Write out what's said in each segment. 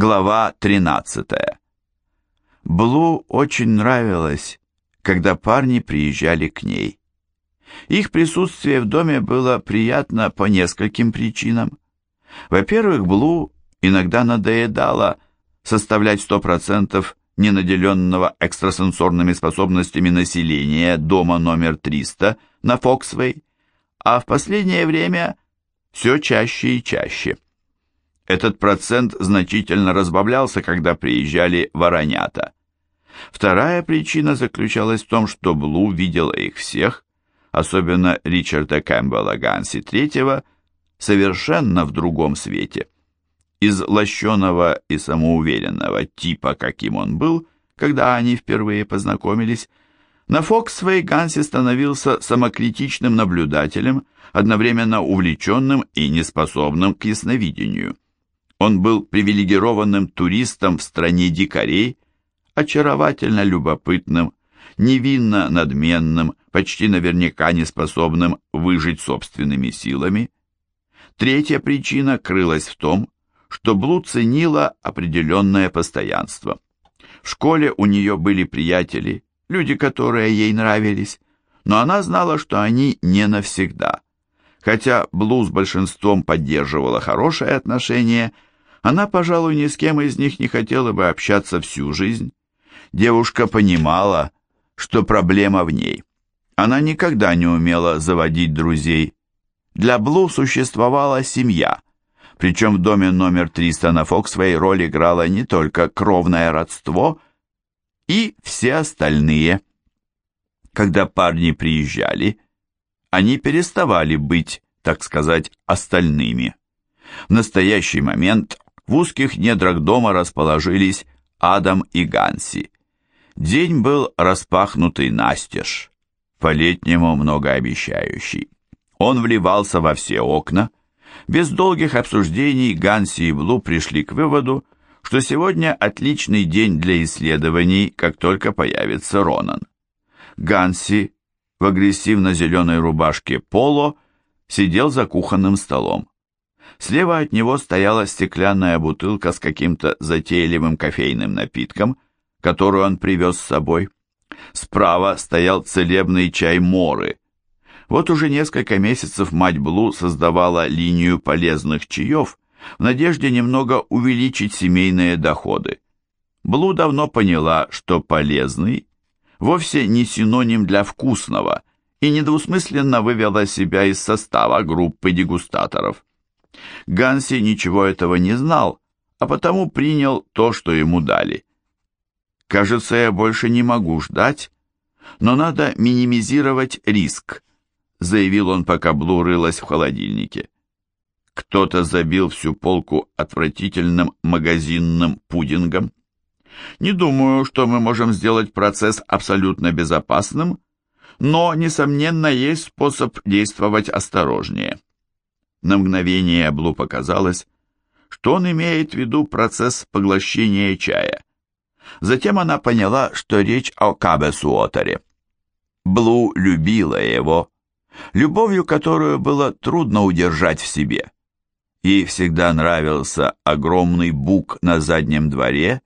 Глава 13. Блу очень нравилось, когда парни приезжали к ней. Их присутствие в доме было приятно по нескольким причинам. Во-первых, Блу иногда надоедало составлять 100% ненаделенного экстрасенсорными способностями населения дома номер 300 на Фоксвей, а в последнее время все чаще и чаще. Этот процент значительно разбавлялся, когда приезжали воронята. Вторая причина заключалась в том, что Блу видела их всех, особенно Ричарда Кэмпбелла Ганси III, совершенно в другом свете. Из лощеного и самоуверенного типа, каким он был, когда они впервые познакомились, на Фоксвей Ганси становился самокритичным наблюдателем, одновременно увлеченным и неспособным к ясновидению. Он был привилегированным туристом в стране дикарей, очаровательно любопытным, невинно надменным, почти наверняка неспособным выжить собственными силами. Третья причина крылась в том, что Блу ценила определенное постоянство. В школе у нее были приятели, люди, которые ей нравились, но она знала, что они не навсегда. Хотя Блу с большинством поддерживала хорошие отношения, она, пожалуй, ни с кем из них не хотела бы общаться всю жизнь. Девушка понимала, что проблема в ней. Она никогда не умела заводить друзей. Для Блу существовала семья, причем в доме номер 300 на Фоксвей роль играла не только кровное родство, и все остальные. Когда парни приезжали, они переставали быть, так сказать, остальными. В настоящий момент в узких недрах дома расположились Адам и Ганси. День был распахнутый настежь, по-летнему многообещающий. Он вливался во все окна. Без долгих обсуждений Ганси и Блу пришли к выводу, что сегодня отличный день для исследований, как только появится Ронан. Ганси в агрессивно-зеленой рубашке поло сидел за кухонным столом. Слева от него стояла стеклянная бутылка с каким-то затейливым кофейным напитком, которую он привез с собой. Справа стоял целебный чай Моры. Вот уже несколько месяцев мать Блу создавала линию полезных чаев в надежде немного увеличить семейные доходы. Блу давно поняла, что полезный вовсе не синоним для вкусного и недвусмысленно вывела себя из состава группы дегустаторов. Ганси ничего этого не знал, а потому принял то, что ему дали. «Кажется, я больше не могу ждать, но надо минимизировать риск», заявил он, пока Блу рылась в холодильнике. Кто-то забил всю полку отвратительным магазинным пудингом. Не думаю, что мы можем сделать процесс абсолютно безопасным, но, несомненно, есть способ действовать осторожнее. На мгновение Блу показалось, что он имеет в виду процесс поглощения чая. Затем она поняла, что речь о Кабесуотере. Блу любила его, любовью которую было трудно удержать в себе. Ей всегда нравился огромный бук на заднем дворе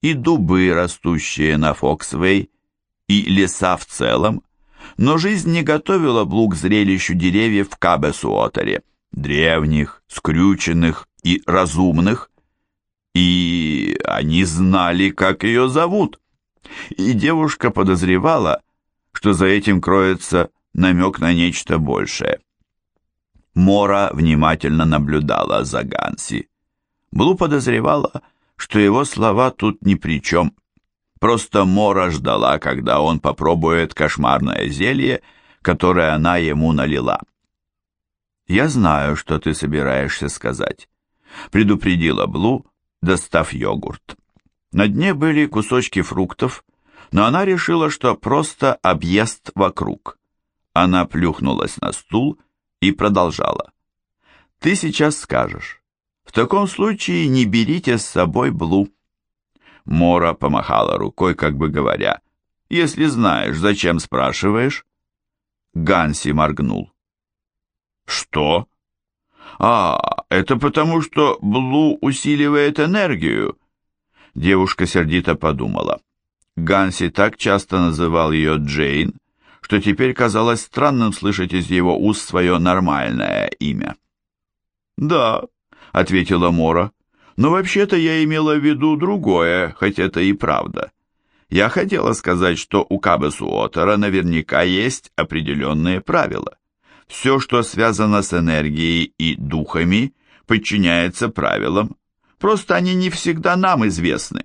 и дубы, растущие на Фоксвей, и леса в целом, но жизнь не готовила Блу к зрелищу деревьев в Кабесуотере древних, скрюченных и разумных, и они знали, как ее зовут. И девушка подозревала, что за этим кроется намек на нечто большее. Мора внимательно наблюдала за Ганси. Блу подозревала, что его слова тут ни при чем. Просто Мора ждала, когда он попробует кошмарное зелье, которое она ему налила. «Я знаю, что ты собираешься сказать», — предупредила Блу, достав йогурт. На дне были кусочки фруктов, но она решила, что просто объест вокруг. Она плюхнулась на стул и продолжала. «Ты сейчас скажешь. В таком случае не берите с собой Блу». Мора помахала рукой, как бы говоря, «Если знаешь, зачем спрашиваешь?» Ганси моргнул. «Что?» «А, это потому, что Блу усиливает энергию?» Девушка сердито подумала. Ганси так часто называл ее Джейн, что теперь казалось странным слышать из его уст свое нормальное имя. «Да», — ответила Мора, — «но вообще-то я имела в виду другое, хоть это и правда. Я хотела сказать, что у Кабесуотера наверняка есть определенные правила. Все, что связано с энергией и духами, подчиняется правилам. Просто они не всегда нам известны.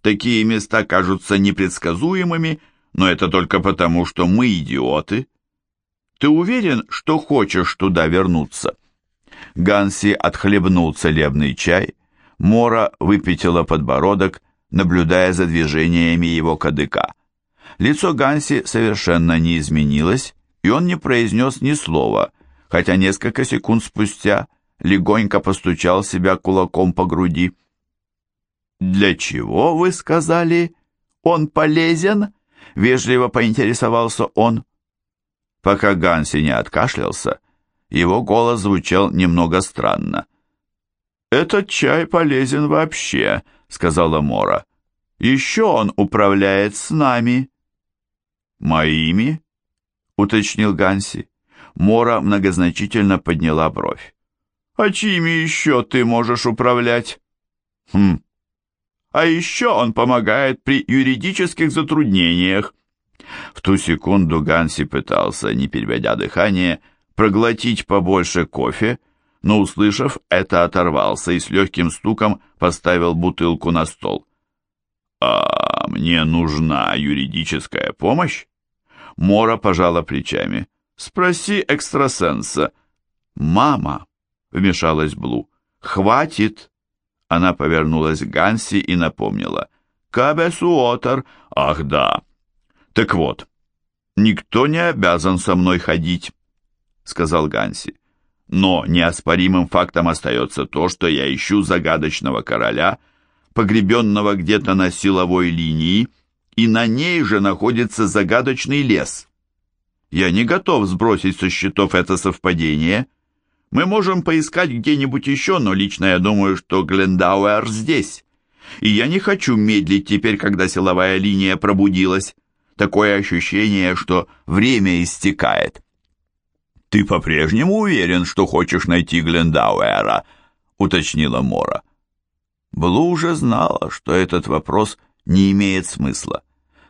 Такие места кажутся непредсказуемыми, но это только потому, что мы идиоты. Ты уверен, что хочешь туда вернуться?» Ганси отхлебнул целебный чай, Мора выпятила подбородок, наблюдая за движениями его кадыка. Лицо Ганси совершенно не изменилось, и он не произнес ни слова, хотя несколько секунд спустя легонько постучал себя кулаком по груди. «Для чего, вы сказали, он полезен?» — вежливо поинтересовался он. Пока Ганси не откашлялся, его голос звучал немного странно. «Этот чай полезен вообще», — сказала Мора. «Еще он управляет с нами». «Моими?» — уточнил Ганси. Мора многозначительно подняла бровь. «А чьими еще ты можешь управлять?» «Хм. А еще он помогает при юридических затруднениях». В ту секунду Ганси пытался, не переводя дыхание, проглотить побольше кофе, но, услышав это, оторвался и с легким стуком поставил бутылку на стол. «А мне нужна юридическая помощь?» Мора пожала плечами. «Спроси экстрасенса». «Мама!» — вмешалась Блу. «Хватит!» Она повернулась к Ганси и напомнила. «Кабесуотер! Ах да!» «Так вот, никто не обязан со мной ходить», — сказал Ганси. «Но неоспоримым фактом остается то, что я ищу загадочного короля, погребенного где-то на силовой линии, и на ней же находится загадочный лес. Я не готов сбросить со счетов это совпадение. Мы можем поискать где-нибудь еще, но лично я думаю, что Глендауэр здесь. И я не хочу медлить теперь, когда силовая линия пробудилась. Такое ощущение, что время истекает. «Ты по-прежнему уверен, что хочешь найти Глендауэра?» — уточнила Мора. Блу уже знала, что этот вопрос не имеет смысла.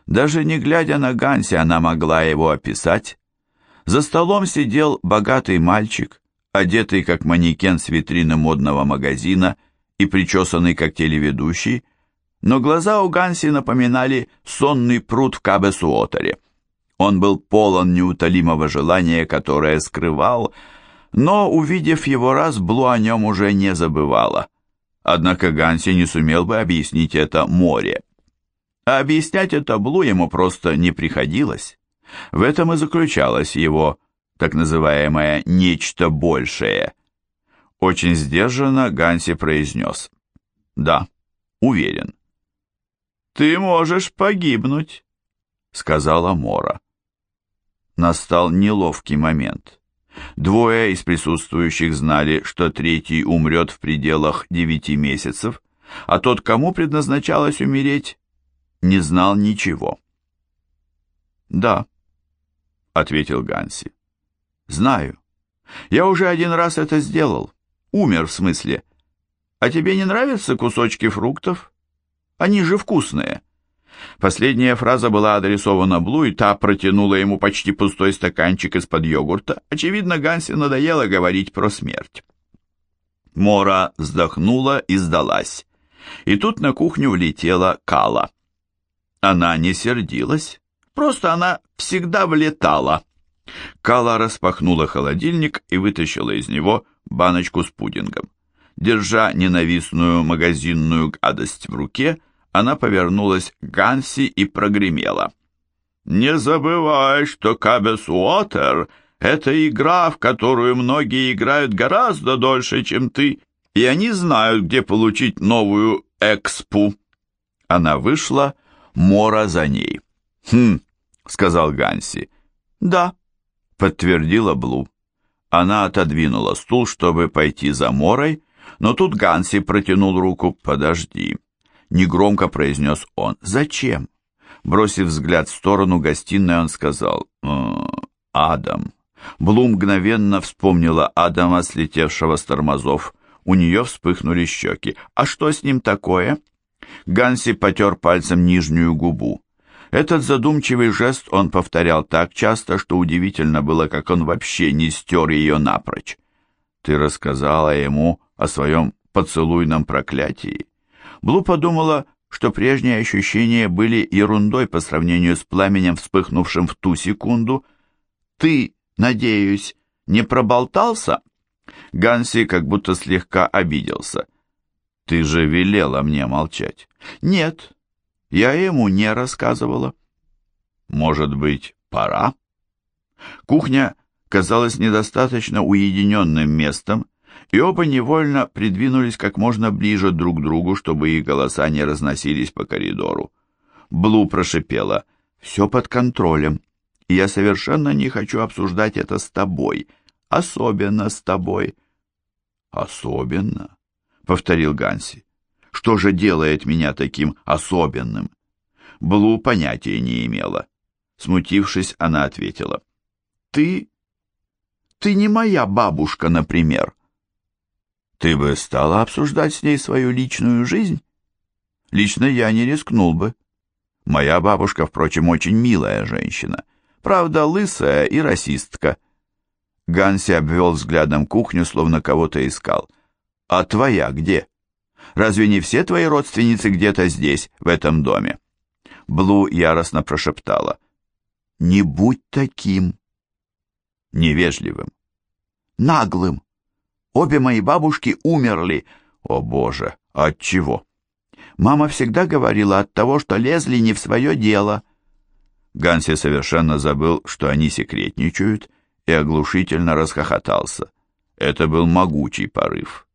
Даже не глядя на Ганси, она могла его описать. За столом сидел богатый мальчик, одетый как манекен с витрины модного магазина и причесанный как телеведущий, но глаза у Ганси напоминали сонный пруд в Кабесуотере. Он был полон неутолимого желания, которое скрывал, но, увидев его раз, Блу о нем уже не забывала. Однако Ганси не сумел бы объяснить это море. А объяснять это Блу ему просто не приходилось. В этом и заключалось его так называемое «нечто большее». Очень сдержанно Ганси произнес. «Да, уверен». «Ты можешь погибнуть», — сказала Мора. Настал неловкий момент. Двое из присутствующих знали, что третий умрет в пределах девяти месяцев, а тот, кому предназначалось умереть, не знал ничего. «Да», — ответил Ганси. «Знаю. Я уже один раз это сделал. Умер, в смысле. А тебе не нравятся кусочки фруктов? Они же вкусные». Последняя фраза была адресована Блу, и та протянула ему почти пустой стаканчик из-под йогурта. Очевидно, Ганси надоело говорить про смерть. Мора вздохнула и сдалась. И тут на кухню влетела Кала. Она не сердилась, просто она всегда влетала. Кала распахнула холодильник и вытащила из него баночку с пудингом. Держа ненавистную магазинную гадость в руке, она повернулась к Ганси и прогремела. «Не забывай, что Кабес Уотер — это игра, в которую многие играют гораздо дольше, чем ты, и они знают, где получить новую экспу». Она вышла, — Мора за ней. «Хм», — сказал Ганси. «Да», — подтвердила Блу. Она отодвинула стул, чтобы пойти за Морой, но тут Ганси протянул руку. «Подожди», — негромко произнес он. «Зачем?» Бросив взгляд в сторону гостиной, он сказал «Э, «Адам». Блум мгновенно вспомнила Адама, слетевшего с тормозов. У нее вспыхнули щеки. «А что с ним такое?» Ганси потер пальцем нижнюю губу. Этот задумчивый жест он повторял так часто, что удивительно было, как он вообще не стер ее напрочь. «Ты рассказала ему о своем поцелуйном проклятии?» Блу подумала, что прежние ощущения были ерундой по сравнению с пламенем, вспыхнувшим в ту секунду. «Ты, надеюсь, не проболтался?» Ганси как будто слегка обиделся. «Ты же велела мне молчать». «Нет, я ему не рассказывала. Может быть, пора? Кухня казалась недостаточно уединенным местом, и оба невольно придвинулись как можно ближе друг к другу, чтобы их голоса не разносились по коридору. Блу прошипела «Все под контролем, я совершенно не хочу обсуждать это с тобой, особенно с тобой». «Особенно?» — повторил Ганси. Что же делает меня таким особенным? Блу понятия не имела. Смутившись, она ответила. Ты... Ты не моя бабушка, например. Ты бы стала обсуждать с ней свою личную жизнь? Лично я не рискнул бы. Моя бабушка, впрочем, очень милая женщина. Правда, лысая и расистка. Ганси обвел взглядом кухню, словно кого-то искал. «А твоя где?» Разве не все твои родственницы где-то здесь, в этом доме?» Блу яростно прошептала. «Не будь таким!» Невежливым. «Наглым! Обе мои бабушки умерли!» «О, Боже! От чего?» «Мама всегда говорила от того, что лезли не в свое дело». Ганси совершенно забыл, что они секретничают, и оглушительно расхохотался. Это был могучий порыв.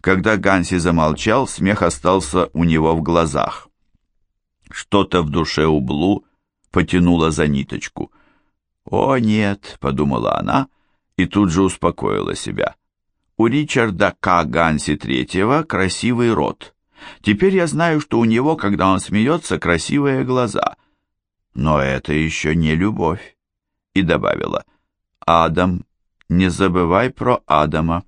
Когда Ганси замолчал, смех остался у него в глазах. Что-то в душе у Блу потянуло за ниточку. «О, нет», — подумала она, и тут же успокоила себя. «У Ричарда К. Ганси Третьего красивый рот. Теперь я знаю, что у него, когда он смеется, красивые глаза. Но это еще не любовь». И добавила, «Адам, не забывай про Адама».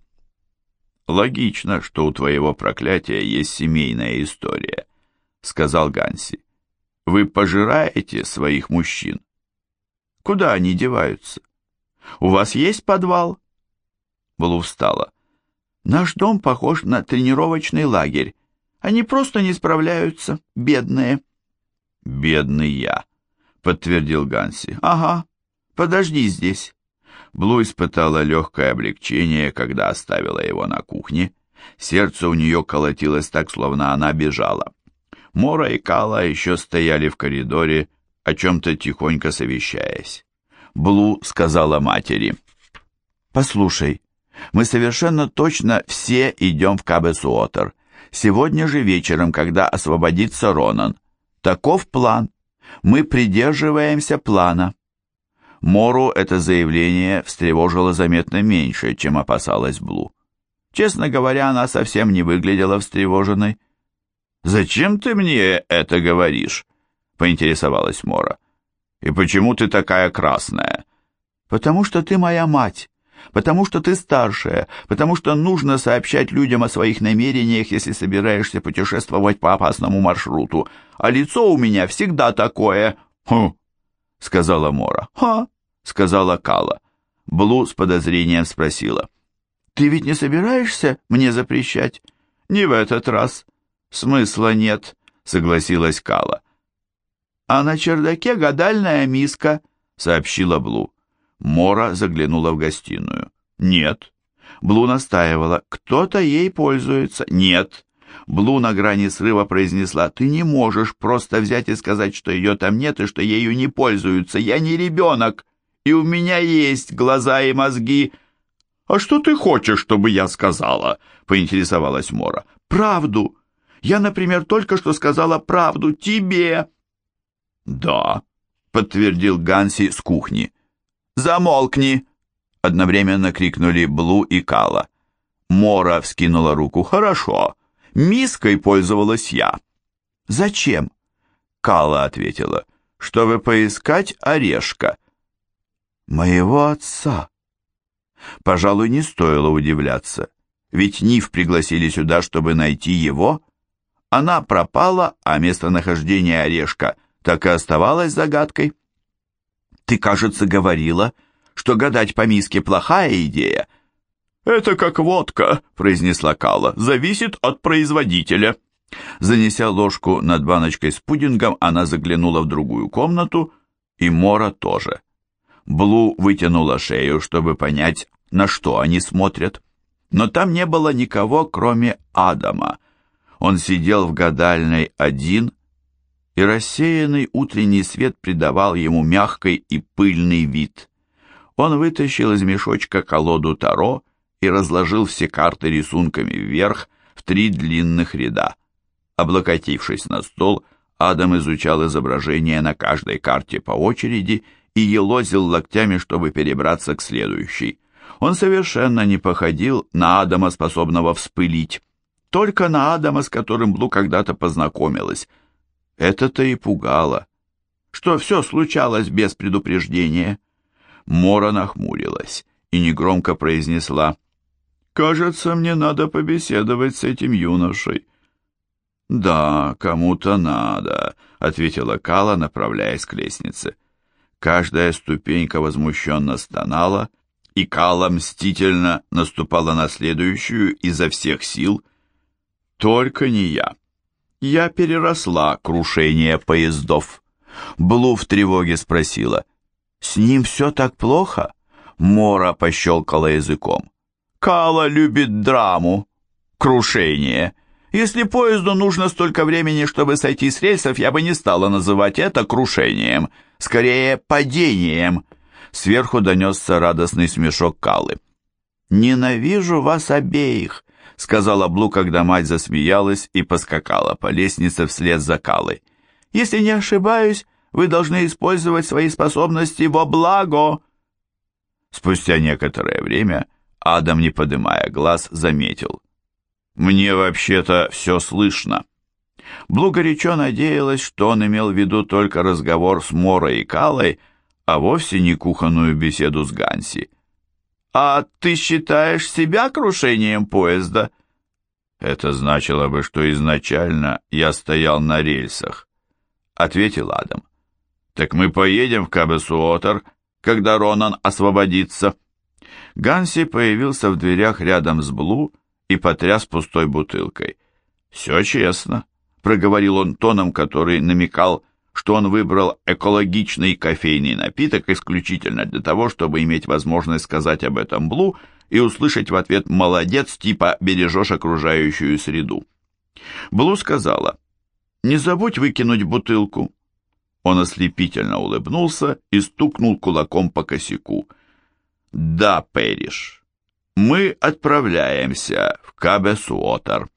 «Логично, что у твоего проклятия есть семейная история», — сказал Ганси. «Вы пожираете своих мужчин. Куда они деваются? У вас есть подвал?» Блу встала. «Наш дом похож на тренировочный лагерь. Они просто не справляются, бедные». «Бедный я», — подтвердил Ганси. «Ага, подожди здесь». Блу испытала легкое облегчение, когда оставила его на кухне. Сердце у нее колотилось так, словно она бежала. Мора и Кала еще стояли в коридоре, о чем-то тихонько совещаясь. Блу сказала матери. «Послушай, мы совершенно точно все идем в Кабесуотер. Сегодня же вечером, когда освободится Ронан. Таков план. Мы придерживаемся плана». Мору это заявление встревожило заметно меньше, чем опасалась Блу. Честно говоря, она совсем не выглядела встревоженной. «Зачем ты мне это говоришь?» — поинтересовалась Мора. «И почему ты такая красная?» «Потому что ты моя мать, потому что ты старшая, потому что нужно сообщать людям о своих намерениях, если собираешься путешествовать по опасному маршруту. А лицо у меня всегда такое...» «Хм!» — сказала Мора. «Ха!» — сказала Кала. Блу с подозрением спросила. «Ты ведь не собираешься мне запрещать?» «Не в этот раз. Смысла нет», — согласилась Кала. «А на чердаке гадальная миска», — сообщила Блу. Мора заглянула в гостиную. «Нет». Блу настаивала. «Кто-то ей пользуется». «Нет». Блу на грани срыва произнесла, «Ты не можешь просто взять и сказать, что ее там нет и что ею не пользуются. Я не ребенок» и у меня есть глаза и мозги». «А что ты хочешь, чтобы я сказала?» — поинтересовалась Мора. «Правду. Я, например, только что сказала правду тебе». «Да», — подтвердил Ганси с кухни. «Замолкни!» Одновременно крикнули Блу и Кала. Мора вскинула руку. «Хорошо. Миской пользовалась я». «Зачем?» Кала ответила. «Чтобы поискать орешка». «Моего отца». Пожалуй, не стоило удивляться. Ведь Нив пригласили сюда, чтобы найти его. Она пропала, а местонахождение орешка так и оставалось загадкой. «Ты, кажется, говорила, что гадать по миске плохая идея», «Это как водка», — произнесла Кала, — «зависит от производителя». Занеся ложку над баночкой с пудингом, она заглянула в другую комнату, и Мора тоже. Блу вытянула шею, чтобы понять, на что они смотрят. Но там не было никого, кроме Адама. Он сидел в гадальной один, и рассеянный утренний свет придавал ему мягкий и пыльный вид. Он вытащил из мешочка колоду Таро и разложил все карты рисунками вверх в три длинных ряда. Облокотившись на стол, Адам изучал изображения на каждой карте по очереди и елозил локтями, чтобы перебраться к следующей. Он совершенно не походил на Адама, способного вспылить. Только на Адама, с которым Блу когда-то познакомилась. Это-то и пугало. Что все случалось без предупреждения. Мора нахмурилась и негромко произнесла Кажется, мне надо побеседовать с этим юношей. Да, кому-то надо, ответила Кала, направляясь к лестнице. Каждая ступенька возмущенно стонала, и Кала мстительно наступала на следующую изо всех сил. Только не я. Я переросла крушение поездов. Блу в тревоге спросила. «С ним все так плохо?» Мора пощелкала языком. Кала любит драму, крушение. Если поезду нужно столько времени, чтобы сойти с рельсов, я бы не стала называть это крушением, скорее падением. Сверху донесся радостный смешок Калы. «Ненавижу вас обеих», — сказала Блу, когда мать засмеялась и поскакала по лестнице вслед за Калой. «Если не ошибаюсь, вы должны использовать свои способности во благо». Спустя некоторое время Адам, не поднимая глаз, заметил. «Мне вообще-то все слышно». Блу горячо надеялась, что он имел в виду только разговор с Морой и Калой, а вовсе не кухонную беседу с Ганси. «А ты считаешь себя крушением поезда?» «Это значило бы, что изначально я стоял на рельсах», — ответил Адам. «Так мы поедем в Кабесуотер, когда Ронан освободится». Ганси появился в дверях рядом с Блу и потряс пустой бутылкой. «Все честно», — проговорил он тоном, который намекал, что он выбрал экологичный кофейный напиток исключительно для того, чтобы иметь возможность сказать об этом Блу и услышать в ответ «молодец» типа «бережешь окружающую среду». Блу сказала «Не забудь выкинуть бутылку». Он ослепительно улыбнулся и стукнул кулаком по косяку — да, Пэриш, мы отправляемся в Кабесуотер.